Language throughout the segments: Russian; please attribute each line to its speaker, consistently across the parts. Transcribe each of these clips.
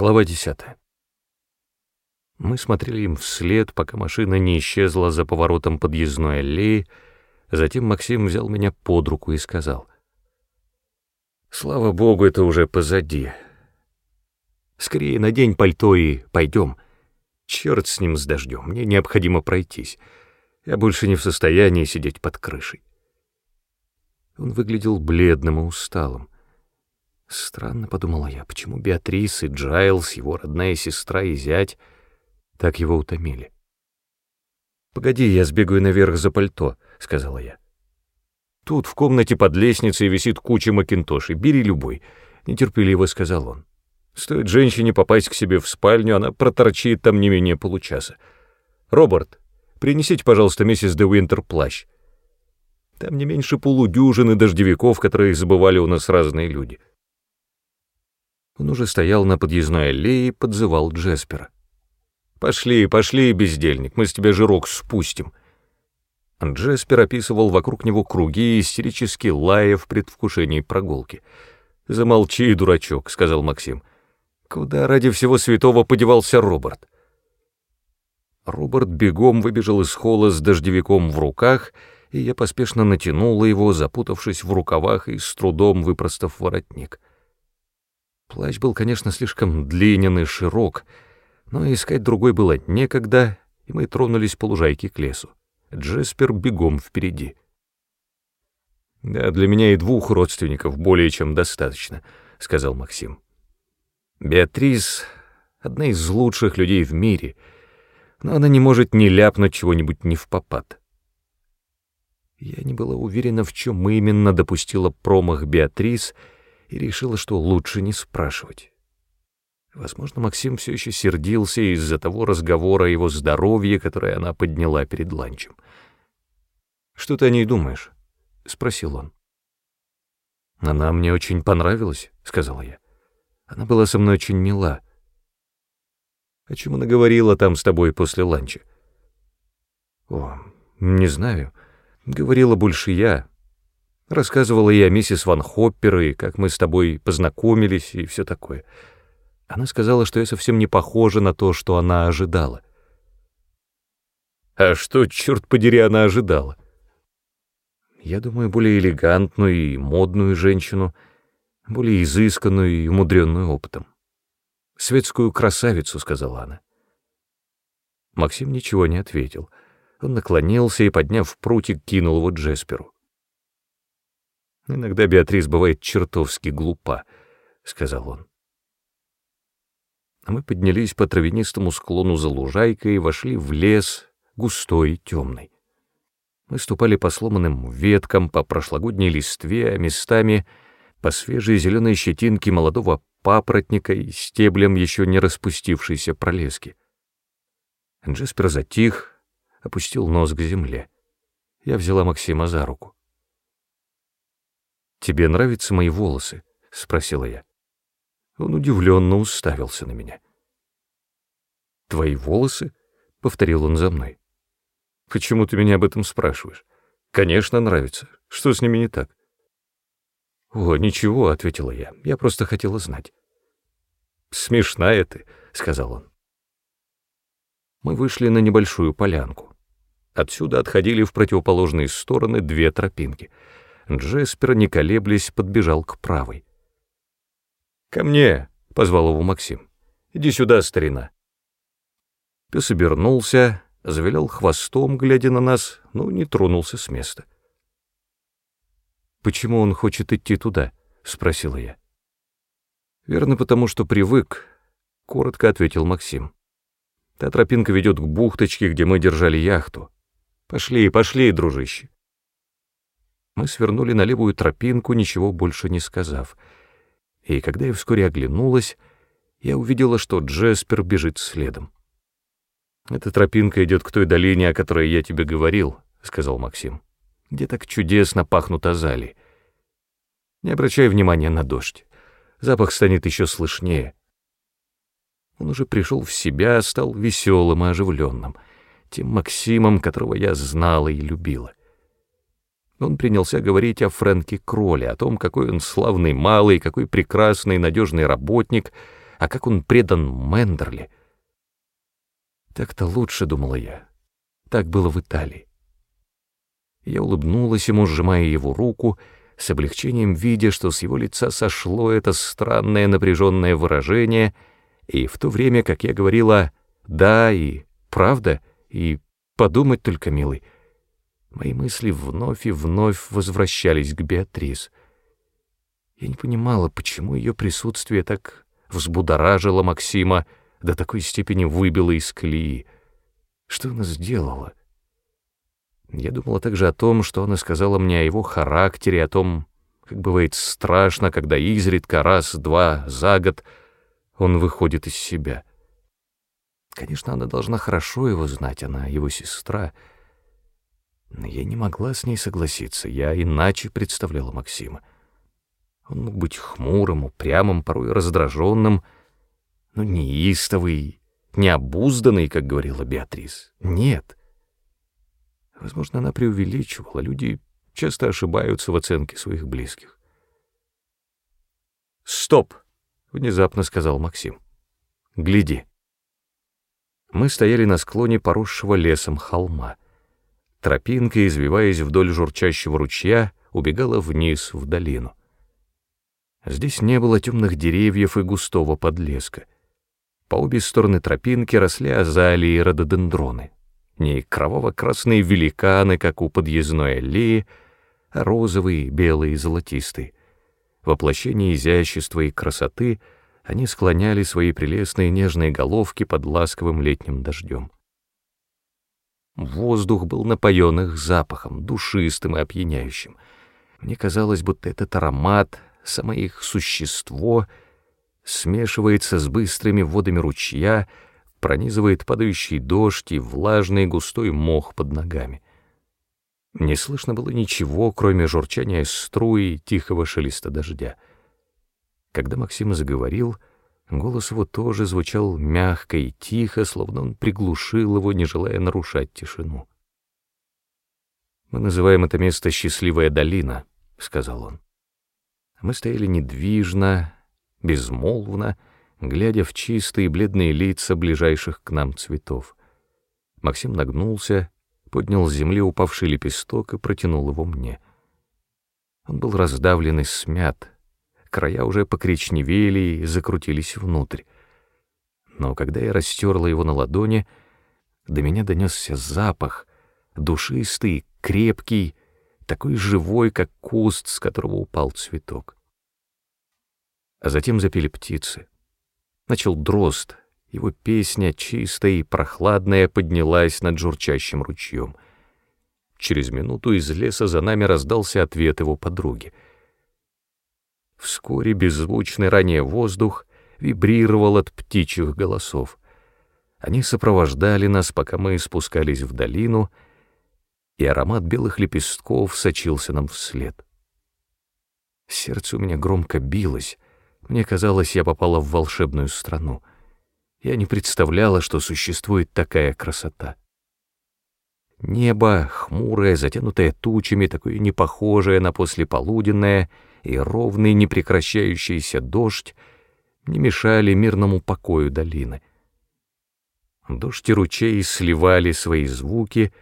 Speaker 1: Глава 10. Мы смотрели им вслед, пока машина не исчезла за поворотом подъездной аллеи, затем Максим взял меня под руку и сказал. «Слава богу, это уже позади. Скорее надень пальто и пойдем. Черт с ним с дождем, мне необходимо пройтись. Я больше не в состоянии сидеть под крышей». Он выглядел бледным и усталым. Странно, подумала я, почему Беатрис и Джайлс, его родная сестра и зять, так его утомили. «Погоди, я сбегаю наверх за пальто», — сказала я. «Тут в комнате под лестницей висит куча макинтошей, бери любой», — нетерпеливо сказал он. «Стоит женщине попасть к себе в спальню, она проторчит там не менее получаса. Роберт, принесите, пожалуйста, миссис де Уинтер плащ. Там не меньше полудюжины дождевиков, которые забывали у нас разные люди». Он уже стоял на подъездной аллее и подзывал Джеспера. «Пошли, пошли, бездельник, мы с тебя жирок спустим». Джеспер описывал вокруг него круги, истерически лая в предвкушении прогулки. «Замолчи, дурачок», — сказал Максим. «Куда ради всего святого подевался Роберт?» Роберт бегом выбежал из холла с дождевиком в руках, и я поспешно натянула его, запутавшись в рукавах и с трудом выпростав воротник. Плащ был, конечно, слишком длинен и широк, но искать другой было некогда, и мы тронулись по лужайке к лесу. Джеспер бегом впереди. «Да, для меня и двух родственников более чем достаточно», — сказал Максим. «Беатрис — одна из лучших людей в мире, но она не может не ляпнуть чего-нибудь не в попад». Я не была уверена, в чем именно допустила промах Беатрис — и решила, что лучше не спрашивать. Возможно, Максим все еще сердился из-за того разговора о его здоровье, которое она подняла перед ланчем. «Что ты о ней думаешь?» — спросил он. «Она мне очень понравилась», — сказала я. «Она была со мной очень мила». «О чем она говорила там с тобой после ланча?» «О, не знаю. Говорила больше я. Рассказывала я миссис Ван Хоппер и как мы с тобой познакомились и все такое. Она сказала, что я совсем не похожа на то, что она ожидала. А что, черт подери, она ожидала? Я думаю, более элегантную и модную женщину, более изысканную и умудренную опытом. «Светскую красавицу», — сказала она. Максим ничего не ответил. Он наклонился и, подняв прутик, кинул его Джесперу. Иногда Беатрис бывает чертовски глупа, — сказал он. А мы поднялись по травянистому склону за лужайкой и вошли в лес, густой и темный. Мы ступали по сломанным веткам, по прошлогодней листве, а местами по свежей зеленой щетинке молодого папоротника и стеблем еще не распустившейся пролески. Джеспер затих, опустил нос к земле. Я взяла Максима за руку. «Тебе нравятся мои волосы?» — спросила я. Он удивленно уставился на меня. «Твои волосы?» — повторил он за мной. «Почему ты меня об этом спрашиваешь? Конечно, нравится. Что с ними не так?» «О, ничего», — ответила я. «Я просто хотела знать». «Смешная ты», — сказал он. Мы вышли на небольшую полянку. Отсюда отходили в противоположные стороны две тропинки — Джеспер, не колеблясь, подбежал к правой. «Ко мне!» — позвал его Максим. «Иди сюда, старина!» Пес обернулся, завилял хвостом, глядя на нас, но не тронулся с места. «Почему он хочет идти туда?» — спросила я. «Верно, потому что привык», — коротко ответил Максим. «Та тропинка ведет к бухточке, где мы держали яхту. Пошли, пошли, дружище». Мы свернули на левую тропинку, ничего больше не сказав. И когда я вскоре оглянулась, я увидела, что Джеспер бежит следом. «Эта тропинка идет к той долине, о которой я тебе говорил», — сказал Максим, — «где так чудесно пахнут азалии. Не обращай внимания на дождь. Запах станет еще слышнее». Он уже пришел в себя, стал веселым и оживленным, тем Максимом, которого я знала и любила. Он принялся говорить о Фрэнке Кроле, о том, какой он славный малый, какой прекрасный надежный работник, а как он предан Мендерли. Так-то лучше, думала я. Так было в Италии. Я улыбнулась ему, сжимая его руку, с облегчением видя, что с его лица сошло это странное напряженное выражение, и в то время, как я говорила «да» и «правда», и «подумать только, милый», мои мысли вновь и вновь возвращались к Беатрис. Я не понимала, почему ее присутствие так взбудоражило Максима, до такой степени выбило из колеи. Что она сделала? Я думала также о том, что она сказала мне о его характере, о том, как бывает страшно, когда изредка раз-два за год он выходит из себя. Конечно, она должна хорошо его знать, она его сестра. Но я не могла с ней согласиться, я иначе представляла Максима. Он мог быть хмурым, упрямым, порой раздраженным, но неистовый, необузданный, как говорила Беатрис. Нет — Возможно, она преувеличивала. Люди часто ошибаются в оценке своих близких. «Стоп!» — внезапно сказал Максим. «Гляди». Мы стояли на склоне поросшего лесом холма. Тропинка, извиваясь вдоль журчащего ручья, убегала вниз в долину. Здесь не было темных деревьев и густого подлеска. По обе стороны тропинки росли азалии и рододендроны не кроваво-красные великаны, как у подъездной аллеи, а розовые, белые и золотистые. Воплощение изящества и красоты они склоняли свои прелестные нежные головки под ласковым летним дождем. Воздух был напоен их запахом, душистым и опьяняющим. Мне казалось, будто этот аромат, само их существо, смешивается с быстрыми водами ручья, пронизывает падающий дождь и влажный густой мох под ногами. Не слышно было ничего, кроме журчания струи и тихого шелеста дождя. Когда Максим заговорил, голос его тоже звучал мягко и тихо, словно он приглушил его, не желая нарушать тишину. «Мы называем это место «Счастливая долина», — сказал он. Мы стояли недвижно, безмолвно, — глядя в чистые бледные лица ближайших к нам цветов. Максим нагнулся, поднял с земли упавший лепесток и протянул его мне. Он был раздавлен и смят, края уже покречневели и закрутились внутрь. Но когда я растерла его на ладони, до меня донесся запах, душистый, крепкий, такой живой, как куст, с которого упал цветок. А затем запели птицы. Начал дрозд. Его песня, чистая и прохладная, поднялась над журчащим ручьем. Через минуту из леса за нами раздался ответ его подруги. Вскоре беззвучный ранее воздух вибрировал от птичьих голосов. Они сопровождали нас, пока мы спускались в долину, и аромат белых лепестков сочился нам вслед. Сердце у меня громко билось — мне казалось, я попала в волшебную страну. Я не представляла, что существует такая красота. Небо, хмурое, затянутое тучами, такое непохожее на послеполуденное, и ровный, непрекращающийся дождь не мешали мирному покою долины. Дождь и ручей сливали свои звуки,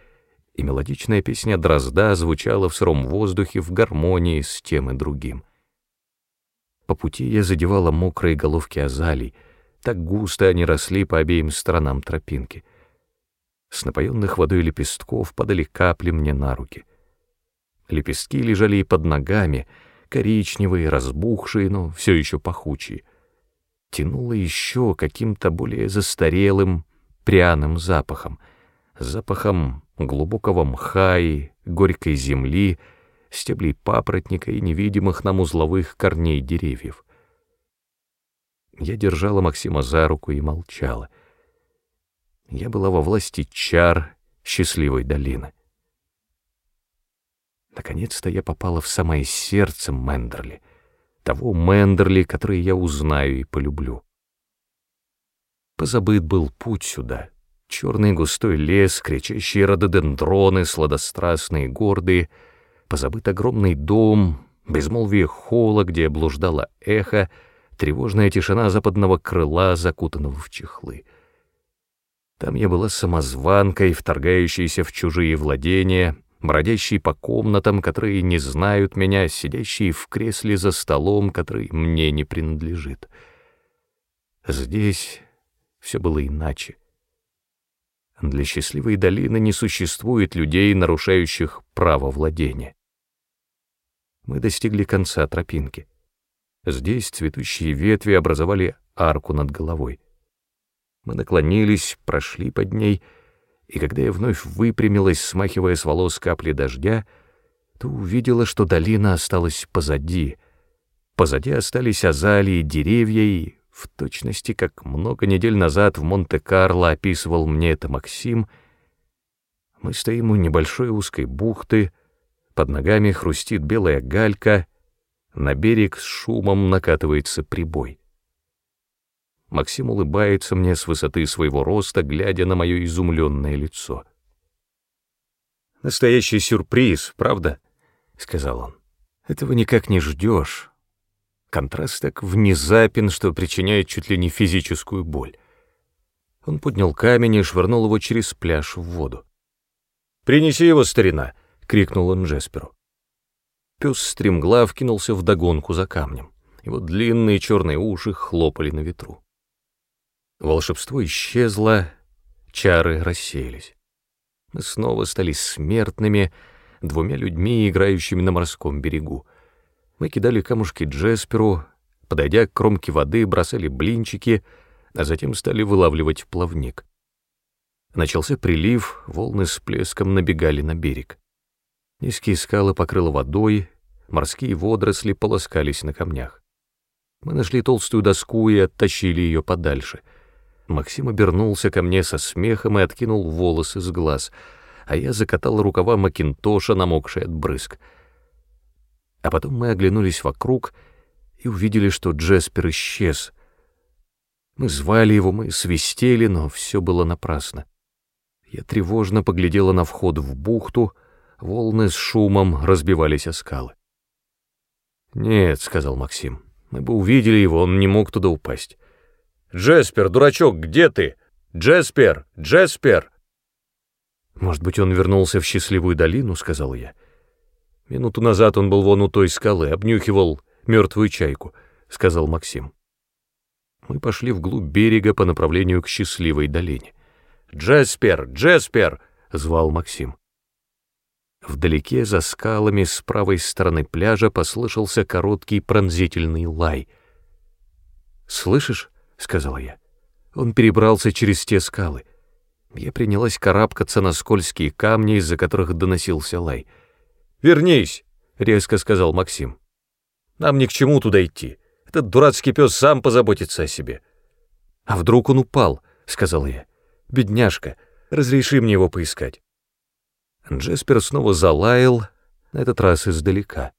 Speaker 1: и мелодичная песня дрозда звучала в сыром воздухе в гармонии с тем и другим. По пути я задевала мокрые головки азалий, так густо они росли по обеим сторонам тропинки. С напоенных водой лепестков падали капли мне на руки. Лепестки лежали и под ногами, коричневые, разбухшие, но все еще пахучие. Тянуло еще каким-то более застарелым, пряным запахом, запахом глубокого мха и горькой земли, стеблей папоротника и невидимых нам узловых корней деревьев. Я держала Максима за руку и молчала. Я была во власти чар счастливой долины. Наконец-то я попала в самое сердце Мендерли, того Мендерли, который я узнаю и полюблю. Позабыт был путь сюда, черный густой лес, кричащие рододендроны, сладострастные гордые — позабыт огромный дом, безмолвие холла, где блуждало эхо, тревожная тишина западного крыла, закутанного в чехлы. Там я была самозванкой, вторгающейся в чужие владения, бродящей по комнатам, которые не знают меня, сидящей в кресле за столом, который мне не принадлежит. Здесь все было иначе. Для счастливой долины не существует людей, нарушающих право владения. Мы достигли конца тропинки. Здесь цветущие ветви образовали арку над головой. Мы наклонились, прошли под ней, и когда я вновь выпрямилась, смахивая с волос капли дождя, то увидела, что долина осталась позади. Позади остались азалии, деревья и, в точности, как много недель назад в Монте-Карло описывал мне это Максим, мы стоим у небольшой узкой бухты, под ногами хрустит белая галька, на берег с шумом накатывается прибой. Максим улыбается мне с высоты своего роста, глядя на мое изумленное лицо. «Настоящий сюрприз, правда?» — сказал он. «Этого никак не ждешь. Контраст так внезапен, что причиняет чуть ли не физическую боль». Он поднял камень и швырнул его через пляж в воду. «Принеси его, старина!» — крикнул он Джесперу. Пес стремглав кинулся вдогонку за камнем. Его длинные черные уши хлопали на ветру. Волшебство исчезло, чары рассеялись. Мы снова стали смертными, двумя людьми, играющими на морском берегу. Мы кидали камушки Джесперу, подойдя к кромке воды, бросали блинчики, а затем стали вылавливать плавник. Начался прилив, волны с плеском набегали на берег. Низкие скалы покрыло водой, морские водоросли полоскались на камнях. Мы нашли толстую доску и оттащили ее подальше — Максим обернулся ко мне со смехом и откинул волосы с глаз, а я закатал рукава Макинтоша, намокший от брызг. А потом мы оглянулись вокруг и увидели, что Джеспер исчез. Мы звали его, мы свистели, но все было напрасно. Я тревожно поглядела на вход в бухту, волны с шумом разбивались о скалы. «Нет», — сказал Максим, — «мы бы увидели его, он не мог туда упасть». «Джеспер, дурачок, где ты? Джеспер! Джеспер!» «Может быть, он вернулся в счастливую долину?» — сказал я. «Минуту назад он был вон у той скалы, обнюхивал мертвую чайку», — сказал Максим. Мы пошли вглубь берега по направлению к счастливой долине. «Джеспер! Джеспер!» — звал Максим. Вдалеке, за скалами, с правой стороны пляжа послышался короткий пронзительный лай. «Слышишь?» — сказала я. Он перебрался через те скалы. Я принялась карабкаться на скользкие камни, из-за которых доносился лай. «Вернись!» — резко сказал Максим. «Нам ни к чему туда идти. Этот дурацкий пес сам позаботится о себе». «А вдруг он упал?» — сказал я. «Бедняжка, разреши мне его поискать». Джеспер снова залаял, на этот раз издалека.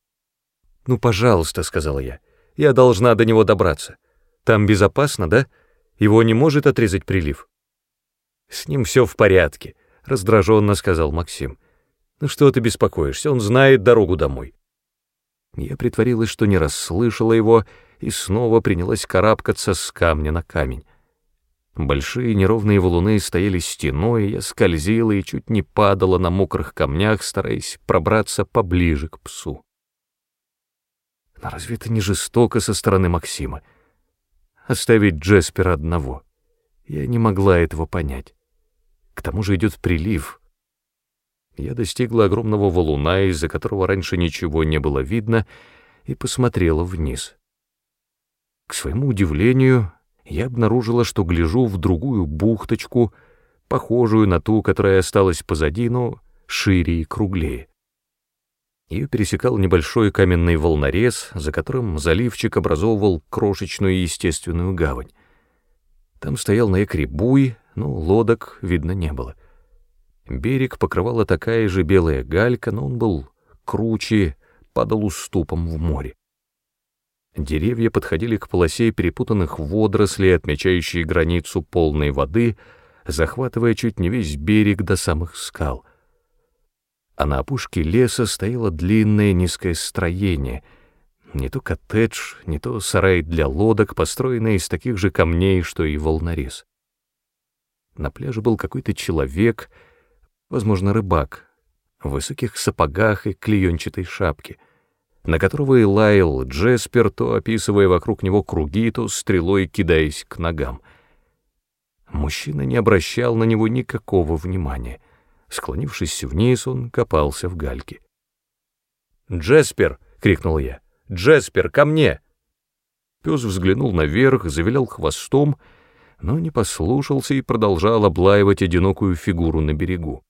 Speaker 1: «Ну, пожалуйста», — сказала я, — «я должна до него добраться». Там безопасно, да? Его не может отрезать прилив. С ним все в порядке, раздраженно сказал Максим. Ну что ты беспокоишься, он знает дорогу домой. Я притворилась, что не расслышала его, и снова принялась карабкаться с камня на камень. Большие неровные валуны стояли стеной, я скользила и чуть не падала на мокрых камнях, стараясь пробраться поближе к псу. Но разве это не жестоко со стороны Максима? Оставить Джеспера одного. Я не могла этого понять. К тому же идет прилив. Я достигла огромного валуна, из-за которого раньше ничего не было видно, и посмотрела вниз. К своему удивлению, я обнаружила, что гляжу в другую бухточку, похожую на ту, которая осталась позади, но шире и круглее. Ее пересекал небольшой каменный волнорез, за которым заливчик образовывал крошечную естественную гавань. Там стоял на якоре буй, но лодок видно не было. Берег покрывала такая же белая галька, но он был круче, падал уступом в море. Деревья подходили к полосе перепутанных водорослей, отмечающей границу полной воды, захватывая чуть не весь берег до самых скал а на опушке леса стояло длинное низкое строение, Не то коттедж, не то сарай для лодок, построенный из таких же камней, что и волнорез. На пляже был какой-то человек, возможно, рыбак, в высоких сапогах и клеенчатой шапке, на которого и лаял Джеспер, то описывая вокруг него круги, то стрелой кидаясь к ногам. Мужчина не обращал на него никакого внимания. Склонившись вниз, он копался в гальке. «Джеспер!» — крикнул я. «Джеспер, ко мне!» Пес взглянул наверх, завилял хвостом, но не послушался и продолжал облаивать одинокую фигуру на берегу.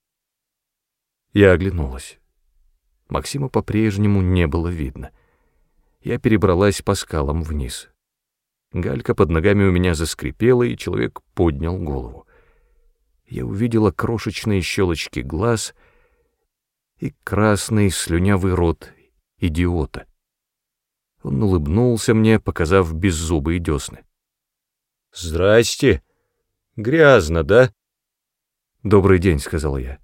Speaker 1: Я оглянулась. Максима по-прежнему не было видно. Я перебралась по скалам вниз. Галька под ногами у меня заскрипела, и человек поднял голову. Я увидела крошечные щелочки глаз и красный слюнявый рот идиота. Он улыбнулся мне, показав беззубые десны. «Здрасте! Грязно, да?» «Добрый день», — сказал я.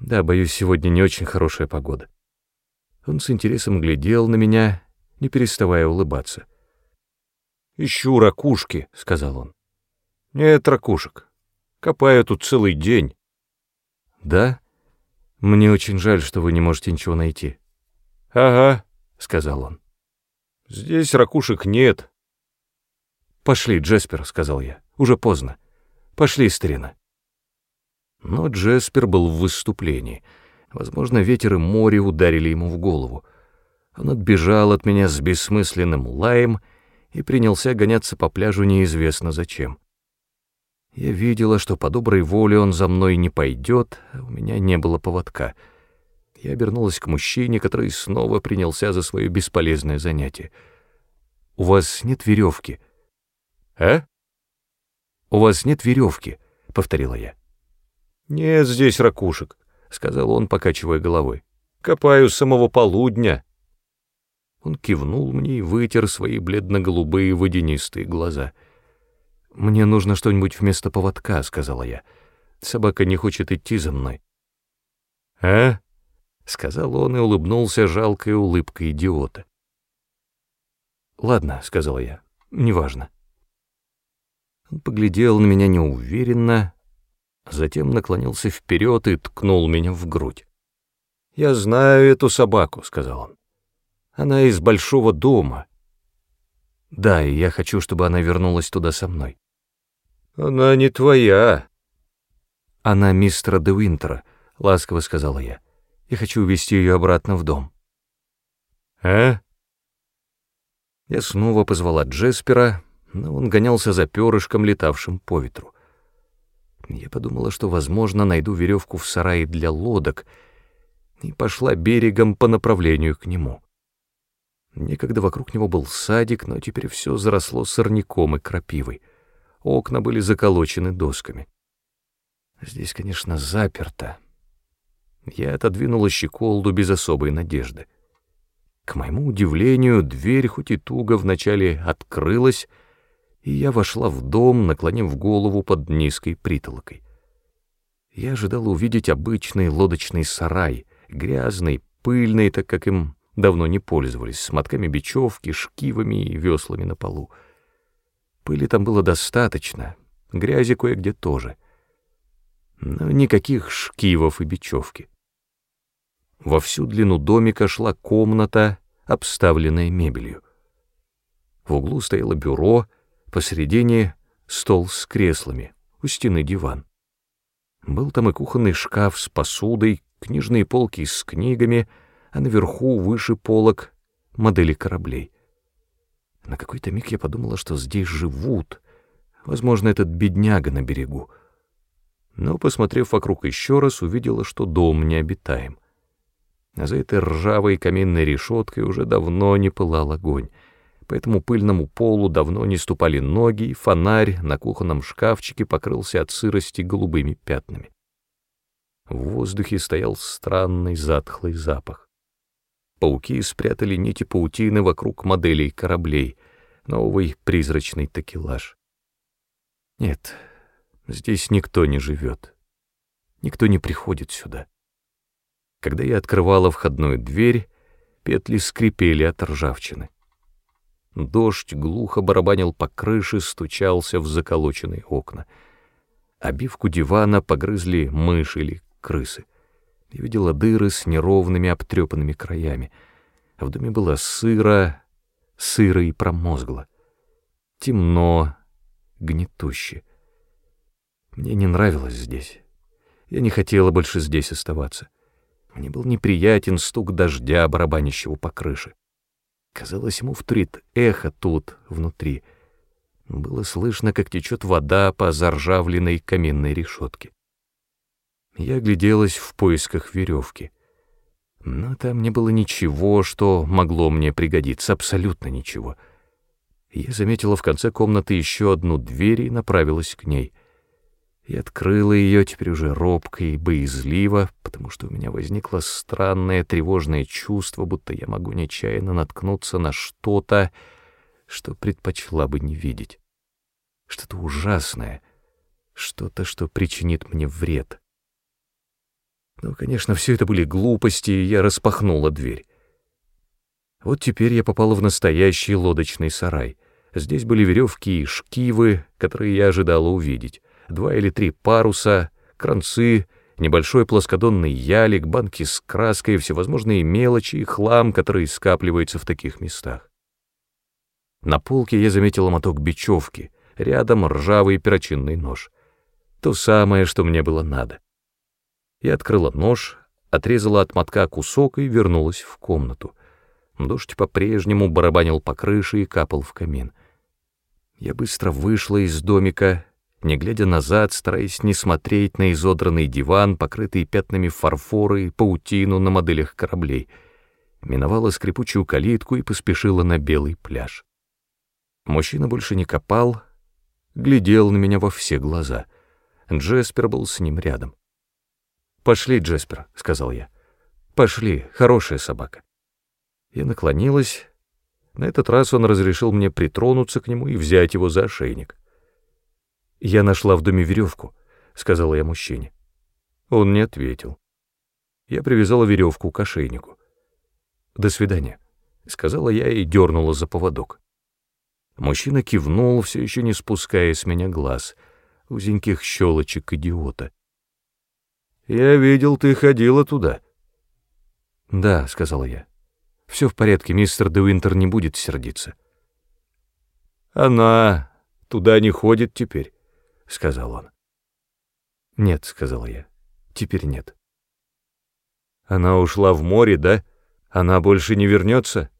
Speaker 1: Да, боюсь, сегодня не очень хорошая погода. Он с интересом глядел на меня, не переставая улыбаться. «Ищу ракушки», — сказал он. «Нет ракушек. Копаю тут целый день». «Да? Мне очень жаль, что вы не можете ничего найти». «Ага», — сказал он. «Здесь ракушек нет». «Пошли, Джеспер», — сказал я. «Уже поздно. Пошли, старина». Но Джеспер был в выступлении. Возможно, ветер и море ударили ему в голову. Он отбежал от меня с бессмысленным лаем и принялся гоняться по пляжу неизвестно зачем. Я видела, что по доброй воле он за мной не пойдет, а у меня не было поводка. Я обернулась к мужчине, который снова принялся за свое бесполезное занятие. «У вас нет веревки?» «А?» «У вас нет веревки», — повторила я. «Нет здесь ракушек», — сказал он, покачивая головой. «Копаю с самого полудня». Он кивнул мне и вытер свои бледно-голубые водянистые глаза. «Мне нужно что-нибудь вместо поводка», — сказала я. «Собака не хочет идти за мной». «А?» — сказал он и улыбнулся жалкой улыбкой идиота. «Ладно», — сказала я, — «неважно». Он поглядел на меня неуверенно, затем наклонился вперед и ткнул меня в грудь. «Я знаю эту собаку», — сказал он. «Она из большого дома». «Да, и я хочу, чтобы она вернулась туда со мной». «Она не твоя». «Она мистера де Уинтера», — ласково сказала я. «Я хочу увезти ее обратно в дом». «А?» Я снова позвала Джеспера, но он гонялся за перышком, летавшим по ветру. Я подумала, что, возможно, найду веревку в сарае для лодок, и пошла берегом по направлению к нему. Некогда вокруг него был садик, но теперь все заросло сорняком и крапивой. Окна были заколочены досками. Здесь, конечно, заперто. Я отодвинула щеколду без особой надежды. К моему удивлению, дверь, хоть и туго вначале открылась, и я вошла в дом, наклонив голову под низкой притолокой. Я ожидала увидеть обычный лодочный сарай, грязный, пыльный, так как им давно не пользовались, с мотками бечевки, шкивами и веслами на полу. Пыли там было достаточно, грязи кое-где тоже. Но никаких шкивов и бечевки. Во всю длину домика шла комната, обставленная мебелью. В углу стояло бюро, Посередине стол с креслами, у стены диван. Был там и кухонный шкаф с посудой, книжные полки с книгами, а наверху, выше полок, модели кораблей. На какой-то миг я подумала, что здесь живут. Возможно, этот бедняга на берегу. Но, посмотрев вокруг еще раз, увидела, что дом необитаем. А за этой ржавой каменной решеткой уже давно не пылал огонь — по этому пыльному полу давно не ступали ноги, и фонарь на кухонном шкафчике покрылся от сырости голубыми пятнами. В воздухе стоял странный затхлый запах. Пауки спрятали нити паутины вокруг моделей кораблей, новый призрачный такелаж. Нет, здесь никто не живет. Никто не приходит сюда. Когда я открывала входную дверь, петли скрипели от ржавчины. Дождь глухо барабанил по крыше, стучался в заколоченные окна. Обивку дивана погрызли мыши или крысы. Я видела дыры с неровными обтрепанными краями. В доме было сыро, сыро и промозгло. Темно, гнетуще. Мне не нравилось здесь. Я не хотела больше здесь оставаться. Мне был неприятен стук дождя, барабанящего по крыше. Казалось, ему вторит эхо тут, внутри. Было слышно, как течет вода по заржавленной каменной решетке. Я гляделась в поисках веревки. Но там не было ничего, что могло мне пригодиться, абсолютно ничего. Я заметила в конце комнаты еще одну дверь и направилась к ней — и открыла ее теперь уже робко и боязливо, потому что у меня возникло странное тревожное чувство, будто я могу нечаянно наткнуться на что-то, что предпочла бы не видеть. Что-то ужасное, что-то, что причинит мне вред. Ну, конечно, все это были глупости, и я распахнула дверь. Вот теперь я попала в настоящий лодочный сарай. Здесь были веревки и шкивы, которые я ожидала увидеть два или три паруса, кранцы, небольшой плоскодонный ялик, банки с краской, всевозможные мелочи и хлам, который скапливается в таких местах. На полке я заметила моток бечевки, рядом ржавый перочинный нож. То самое, что мне было надо. Я открыла нож, отрезала от мотка кусок и вернулась в комнату. Дождь по-прежнему барабанил по крыше и капал в камин. Я быстро вышла из домика не глядя назад, стараясь не смотреть на изодранный диван, покрытый пятнами фарфора и паутину на моделях кораблей, миновала скрипучую калитку и поспешила на белый пляж. Мужчина больше не копал, глядел на меня во все глаза. Джеспер был с ним рядом. «Пошли, Джеспер», — сказал я. «Пошли, хорошая собака». Я наклонилась. На этот раз он разрешил мне притронуться к нему и взять его за ошейник. «Я нашла в доме веревку», — сказала я мужчине. Он не ответил. Я привязала веревку к ошейнику. «До свидания», — сказала я и дернула за поводок. Мужчина кивнул, все еще не спуская с меня глаз, узеньких щелочек идиота. «Я видел, ты ходила туда». «Да», — сказала я. «Все в порядке, мистер Де Уинтер не будет сердиться». «Она туда не ходит теперь». — сказал он. «Нет», — сказала я, — «теперь нет». «Она ушла в море, да? Она больше не вернется?»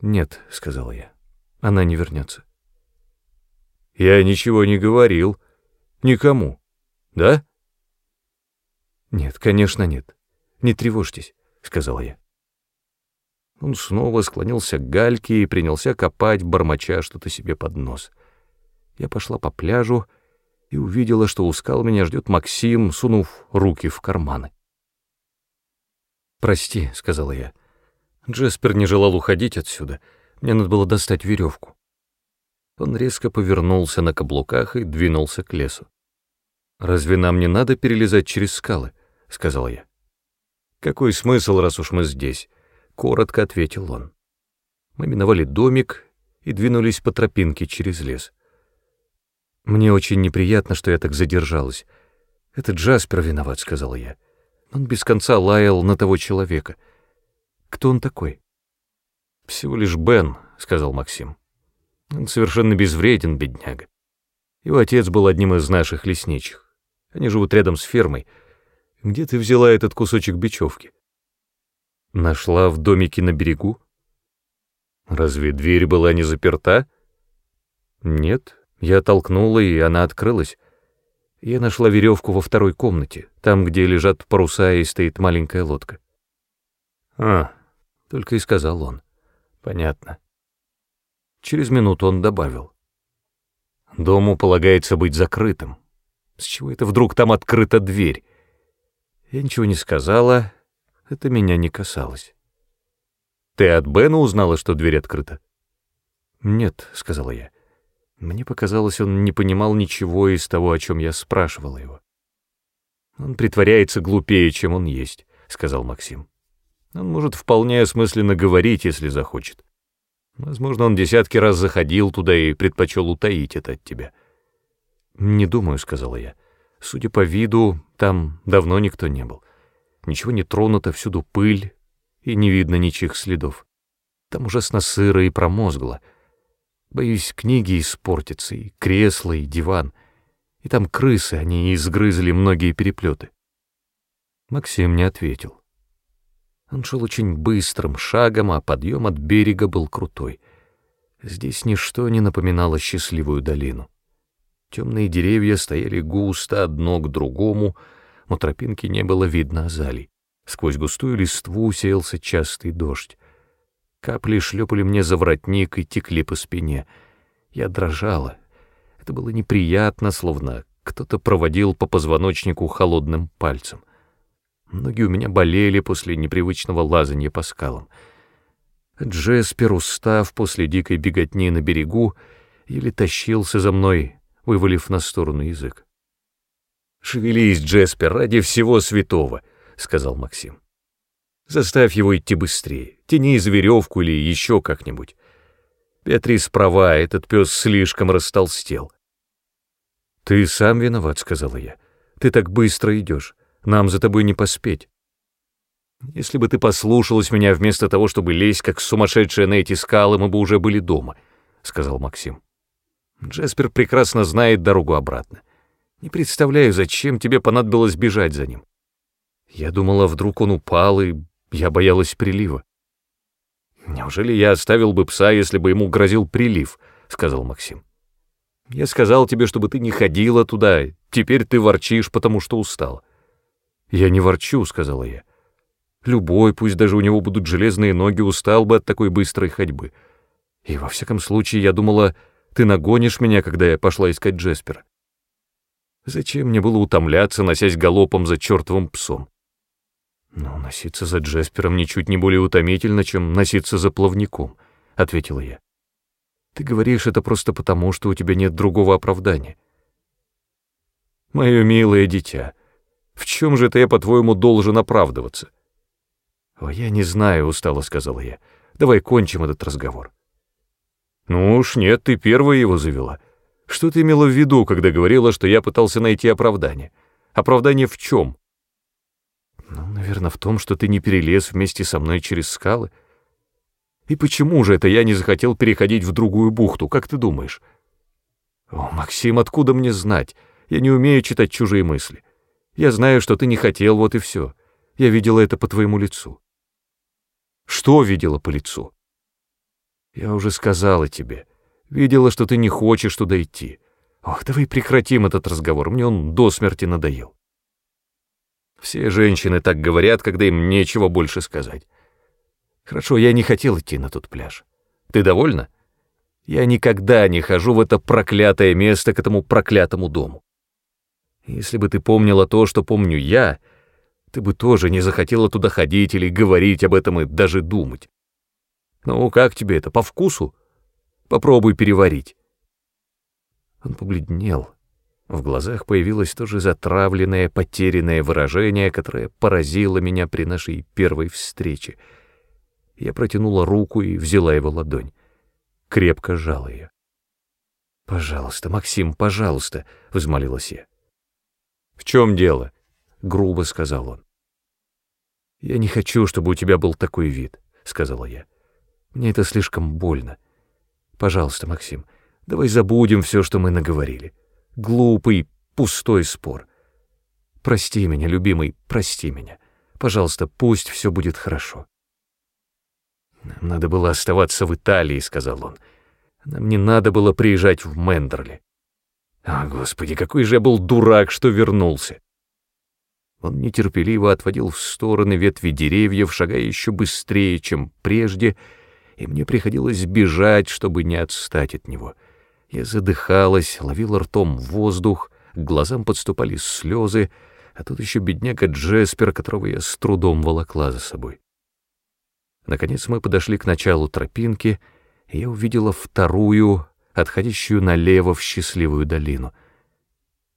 Speaker 1: «Нет», — сказала я, — «она не вернется». «Я ничего не говорил. Никому. Да?» «Нет, конечно, нет. Не тревожьтесь», — сказала я. Он снова склонился к гальке и принялся копать, бормоча что-то себе под нос. — я пошла по пляжу и увидела, что у скал меня ждет Максим, сунув руки в карманы. «Прости», — сказала я. Джеспер не желал уходить отсюда. Мне надо было достать веревку. Он резко повернулся на каблуках и двинулся к лесу. «Разве нам не надо перелезать через скалы?» — сказала я. «Какой смысл, раз уж мы здесь?» — коротко ответил он. Мы миновали домик и двинулись по тропинке через лес. «Мне очень неприятно, что я так задержалась. Это Джаспер виноват», — сказал я. Он без конца лаял на того человека. Кто он такой? «Всего лишь Бен», — сказал Максим. «Он совершенно безвреден, бедняга. Его отец был одним из наших лесничих. Они живут рядом с фермой. Где ты взяла этот кусочек бечевки?» «Нашла в домике на берегу». «Разве дверь была не заперта?» «Нет, я толкнула, и она открылась. Я нашла веревку во второй комнате, там, где лежат паруса и стоит маленькая лодка. «А», — только и сказал он. «Понятно». Через минуту он добавил. «Дому полагается быть закрытым. С чего это вдруг там открыта дверь?» Я ничего не сказала, это меня не касалось. «Ты от Бена узнала, что дверь открыта?» «Нет», — сказала я. Мне показалось, он не понимал ничего из того, о чем я спрашивал его. «Он притворяется глупее, чем он есть», — сказал Максим. «Он может вполне осмысленно говорить, если захочет. Возможно, он десятки раз заходил туда и предпочел утаить это от тебя. «Не думаю», — сказала я. «Судя по виду, там давно никто не был. Ничего не тронуто, всюду пыль, и не видно ничьих следов. Там ужасно сыро и промозгло. Боюсь, книги испортятся, и кресло, и диван. И там крысы, они изгрызли многие переплеты. Максим не ответил. Он шел очень быстрым шагом, а подъем от берега был крутой. Здесь ничто не напоминало счастливую долину. Темные деревья стояли густо одно к другому, но тропинки не было видно азалий. Сквозь густую листву сеялся частый дождь. Капли шлепали мне за воротник и текли по спине. Я дрожала. Это было неприятно, словно кто-то проводил по позвоночнику холодным пальцем. Ноги у меня болели после непривычного лазанья по скалам. Джеспер, устав после дикой беготни на берегу, еле тащился за мной, вывалив на сторону язык. «Шевелись, Джеспер, ради всего святого!» — сказал Максим. «Заставь его идти быстрее, тяни за веревку или еще как-нибудь. Беатрис права, этот пес слишком растолстел». «Ты сам виноват», — сказала я. «Ты так быстро идешь. Нам за тобой не поспеть. Если бы ты послушалась меня вместо того, чтобы лезть, как сумасшедшая на эти скалы, мы бы уже были дома, — сказал Максим. Джеспер прекрасно знает дорогу обратно. Не представляю, зачем тебе понадобилось бежать за ним. Я думала, вдруг он упал, и я боялась прилива. Неужели я оставил бы пса, если бы ему грозил прилив, — сказал Максим. Я сказал тебе, чтобы ты не ходила туда, теперь ты ворчишь, потому что устал. «Я не ворчу», — сказала я. «Любой, пусть даже у него будут железные ноги, устал бы от такой быстрой ходьбы. И во всяком случае, я думала, ты нагонишь меня, когда я пошла искать Джеспера. Зачем мне было утомляться, носясь галопом за чертовым псом? Но носиться за Джеспером ничуть не более утомительно, чем носиться за плавником», — ответила я. «Ты говоришь это просто потому, что у тебя нет другого оправдания». «Мое милое дитя», в чем же это я, по-твоему, должен оправдываться? «О, я не знаю», — устало сказала я. «Давай кончим этот разговор». «Ну уж нет, ты первая его завела. Что ты имела в виду, когда говорила, что я пытался найти оправдание? Оправдание в чем?» «Ну, наверное, в том, что ты не перелез вместе со мной через скалы. И почему же это я не захотел переходить в другую бухту, как ты думаешь?» «О, Максим, откуда мне знать? Я не умею читать чужие мысли. Я знаю, что ты не хотел, вот и все. Я видела это по твоему лицу. Что видела по лицу? Я уже сказала тебе. Видела, что ты не хочешь туда идти. Ох, давай прекратим этот разговор, мне он до смерти надоел. Все женщины так говорят, когда им нечего больше сказать. Хорошо, я не хотел идти на тот пляж. Ты довольна? Я никогда не хожу в это проклятое место к этому проклятому дому. Если бы ты помнила то, что помню я, ты бы тоже не захотела туда ходить или говорить об этом и даже думать. Ну, как тебе это, по вкусу? Попробуй переварить. Он побледнел. В глазах появилось то же затравленное, потерянное выражение, которое поразило меня при нашей первой встрече. Я протянула руку и взяла его ладонь. Крепко сжала ее. «Пожалуйста, Максим, пожалуйста», — взмолилась я. «В чем дело?» — грубо сказал он. «Я не хочу, чтобы у тебя был такой вид», — сказала я. «Мне это слишком больно. Пожалуйста, Максим, давай забудем все, что мы наговорили. Глупый, пустой спор. Прости меня, любимый, прости меня. Пожалуйста, пусть все будет хорошо». «Нам надо было оставаться в Италии», — сказал он. «Нам не надо было приезжать в Мендерли. О, Господи, какой же я был дурак, что вернулся! Он нетерпеливо отводил в стороны ветви деревьев, шагая еще быстрее, чем прежде, и мне приходилось бежать, чтобы не отстать от него. Я задыхалась, ловила ртом воздух, к глазам подступали слезы, а тут еще бедняга Джеспер, которого я с трудом волокла за собой. Наконец мы подошли к началу тропинки, и я увидела вторую, отходящую налево в счастливую долину.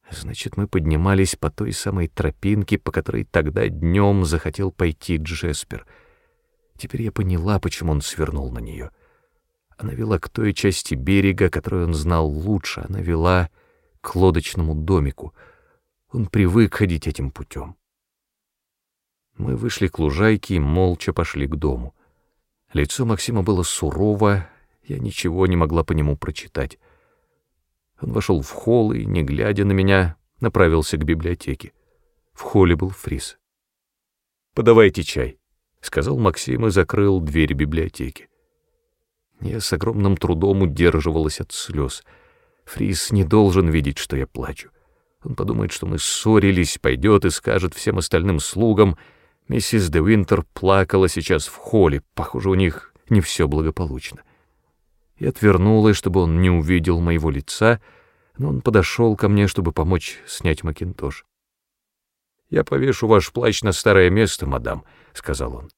Speaker 1: Значит, мы поднимались по той самой тропинке, по которой тогда днем захотел пойти Джеспер. Теперь я поняла, почему он свернул на нее. Она вела к той части берега, которую он знал лучше. Она вела к лодочному домику. Он привык ходить этим путем. Мы вышли к лужайке и молча пошли к дому. Лицо Максима было сурово, я ничего не могла по нему прочитать. Он вошел в холл и, не глядя на меня, направился к библиотеке. В холле был фриз. «Подавайте чай», — сказал Максим и закрыл дверь библиотеки. Я с огромным трудом удерживалась от слез. Фрис не должен видеть, что я плачу. Он подумает, что мы ссорились, пойдет и скажет всем остальным слугам. Миссис де Винтер плакала сейчас в холле, похоже, у них не все благополучно. И отвернулась, чтобы он не увидел моего лица, но он подошел ко мне, чтобы помочь снять макинтош. «Я повешу ваш плащ на старое место, мадам», — сказал он.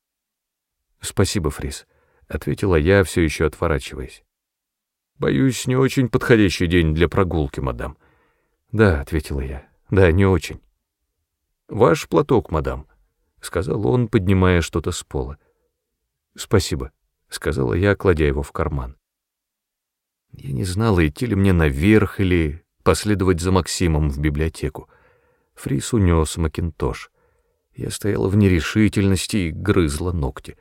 Speaker 1: «Спасибо, Фрис», — ответила я, все еще отворачиваясь. «Боюсь, не очень подходящий день для прогулки, мадам». «Да», — ответила я, — «да, не очень». «Ваш платок, мадам», — сказал он, поднимая что-то с пола. «Спасибо», — сказала я, кладя его в карман. Я не знала, идти ли мне наверх или последовать за Максимом в библиотеку. Фрис унес Макинтош. Я стояла в нерешительности и грызла ногти.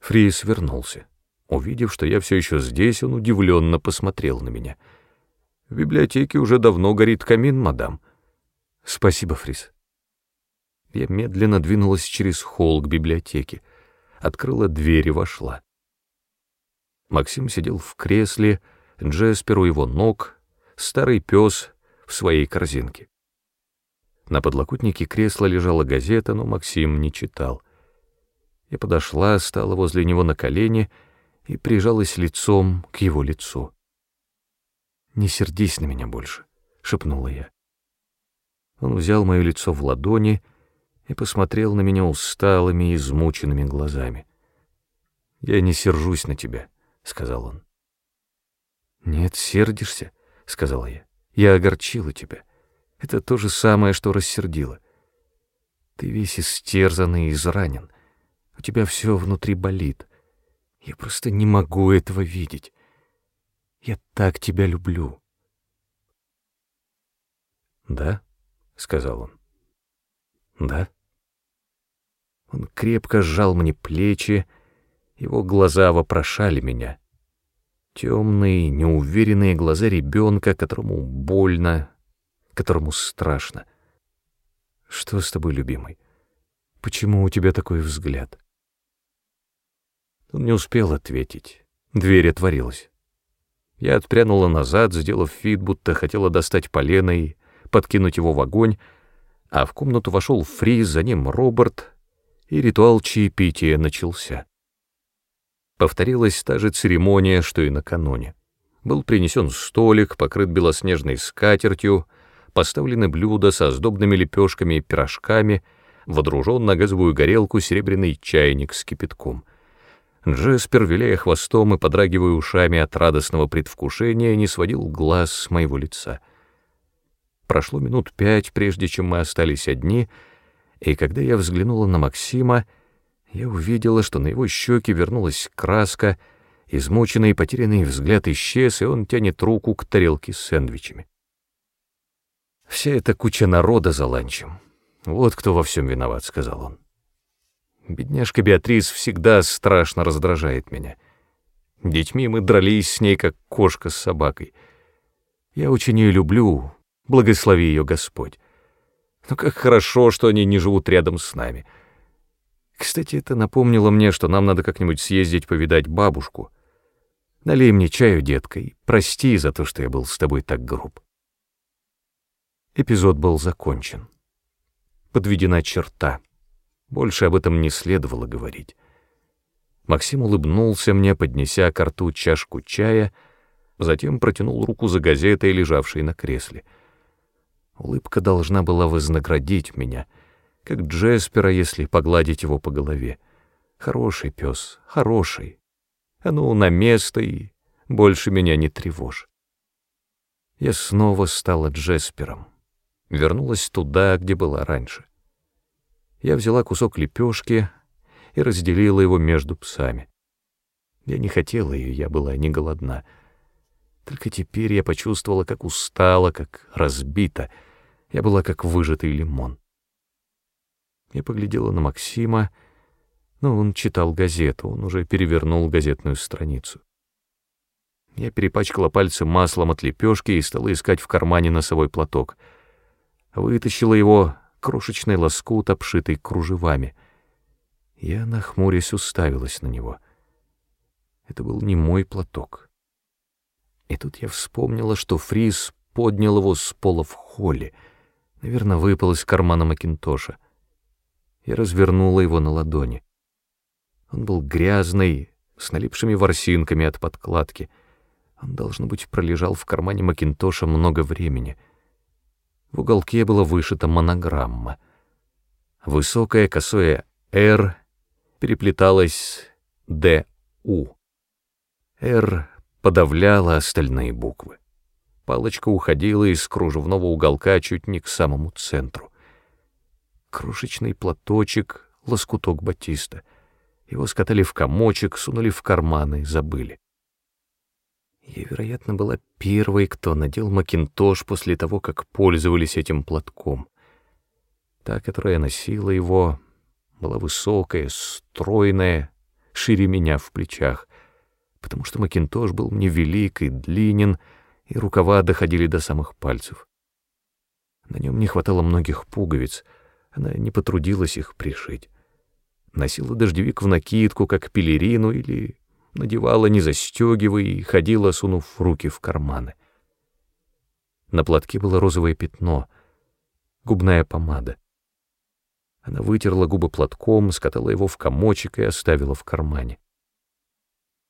Speaker 1: Фрис вернулся. Увидев, что я все еще здесь, он удивленно посмотрел на меня. «В библиотеке уже давно горит камин, мадам». «Спасибо, Фрис». Я медленно двинулась через холл к библиотеке, открыла дверь и вошла. Максим сидел в кресле, Джеспер у его ног, старый пес в своей корзинке. На подлокотнике кресла лежала газета, но Максим не читал. Я подошла, стала возле него на колени и прижалась лицом к его лицу. «Не сердись на меня больше», — шепнула я. Он взял мое лицо в ладони и посмотрел на меня усталыми, измученными глазами. «Я не сержусь на тебя», — сказал он. «Нет, сердишься», — сказала я. «Я огорчила тебя. Это то же самое, что рассердило. Ты весь истерзанный и изранен. У тебя все внутри болит. Я просто не могу этого видеть. Я так тебя люблю». «Да?» — сказал он. «Да?» Он крепко сжал мне плечи, его глаза вопрошали меня. Темные, неуверенные глаза ребенка, которому больно, которому страшно. Что с тобой, любимый? Почему у тебя такой взгляд? Он не успел ответить. Дверь отворилась. Я отпрянула назад, сделав вид, будто хотела достать полено и подкинуть его в огонь, а в комнату вошел Фриз, за ним Роберт, и ритуал чаепития начался. Повторилась та же церемония, что и накануне. Был принесен столик, покрыт белоснежной скатертью, поставлены блюда со сдобными лепешками и пирожками, водружен на газовую горелку серебряный чайник с кипятком. Джеспер, виляя хвостом и подрагивая ушами от радостного предвкушения, не сводил глаз с моего лица. Прошло минут пять, прежде чем мы остались одни, и когда я взглянула на Максима, я увидела, что на его щеке вернулась краска, измученный и потерянный взгляд исчез, и он тянет руку к тарелке с сэндвичами. «Вся эта куча народа за ланчем. Вот кто во всем виноват», — сказал он. «Бедняжка Беатрис всегда страшно раздражает меня. Детьми мы дрались с ней, как кошка с собакой. Я очень ее люблю, благослови ее Господь. Но как хорошо, что они не живут рядом с нами». Кстати, это напомнило мне, что нам надо как-нибудь съездить повидать бабушку. Налей мне чаю, детка, и прости за то, что я был с тобой так груб. Эпизод был закончен. Подведена черта. Больше об этом не следовало говорить. Максим улыбнулся мне, поднеся к рту чашку чая, затем протянул руку за газетой, лежавшей на кресле. Улыбка должна была вознаградить меня — как Джеспера, если погладить его по голове. Хороший пес, хороший. А ну, на место и больше меня не тревожь. Я снова стала Джеспером. Вернулась туда, где была раньше. Я взяла кусок лепешки и разделила его между псами. Я не хотела ее, я была не голодна. Только теперь я почувствовала, как устала, как разбита. Я была как выжатый лимон. Я поглядела на Максима, но он читал газету, он уже перевернул газетную страницу. Я перепачкала пальцы маслом от лепешки и стала искать в кармане носовой платок. Вытащила его крошечный лоскут, обшитый кружевами. Я, нахмурясь, уставилась на него. Это был не мой платок. И тут я вспомнила, что Фрис поднял его с пола в холле. Наверное, выпал из кармана Макинтоша. Я развернула его на ладони. Он был грязный, с налипшими ворсинками от подкладки — он, должно быть, пролежал в кармане Макинтоша много времени. В уголке была вышита монограмма. Высокое косое «Р» переплеталось «ДУ». «Р» подавляла остальные буквы. Палочка уходила из кружевного уголка чуть не к самому центру. Крошечный платочек, лоскуток батиста. Его скатали в комочек, сунули в карманы, забыли. Я, вероятно, была первой, кто надел макинтош после того, как пользовались этим платком. Та, которая носила его, была высокая, стройная, шире меня в плечах, потому что макинтош был мне велик и длинен, и рукава доходили до самых пальцев. На нем не хватало многих пуговиц, она не потрудилась их пришить. Носила дождевик в накидку, как пелерину или надевала, не застегивая, и ходила, сунув руки в карманы. На платке было розовое пятно, губная помада. Она вытерла губы платком, скатала его в комочек и оставила в кармане.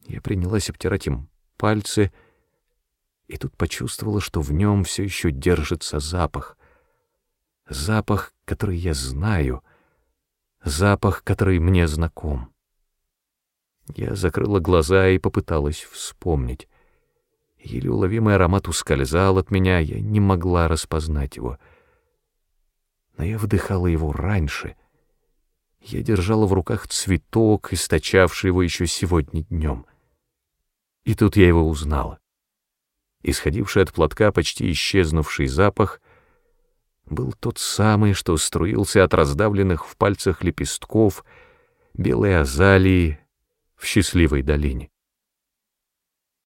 Speaker 1: Я принялась обтирать им пальцы, и тут почувствовала, что в нем все еще держится запах. Запах, который я знаю, запах, который мне знаком. Я закрыла глаза и попыталась вспомнить. Еле уловимый аромат ускользал от меня, я не могла распознать его. Но я вдыхала его раньше. Я держала в руках цветок, источавший его еще сегодня днем. И тут я его узнала. Исходивший от платка почти исчезнувший запах был тот самый, что струился от раздавленных в пальцах лепестков, белой азалии, в счастливой долине.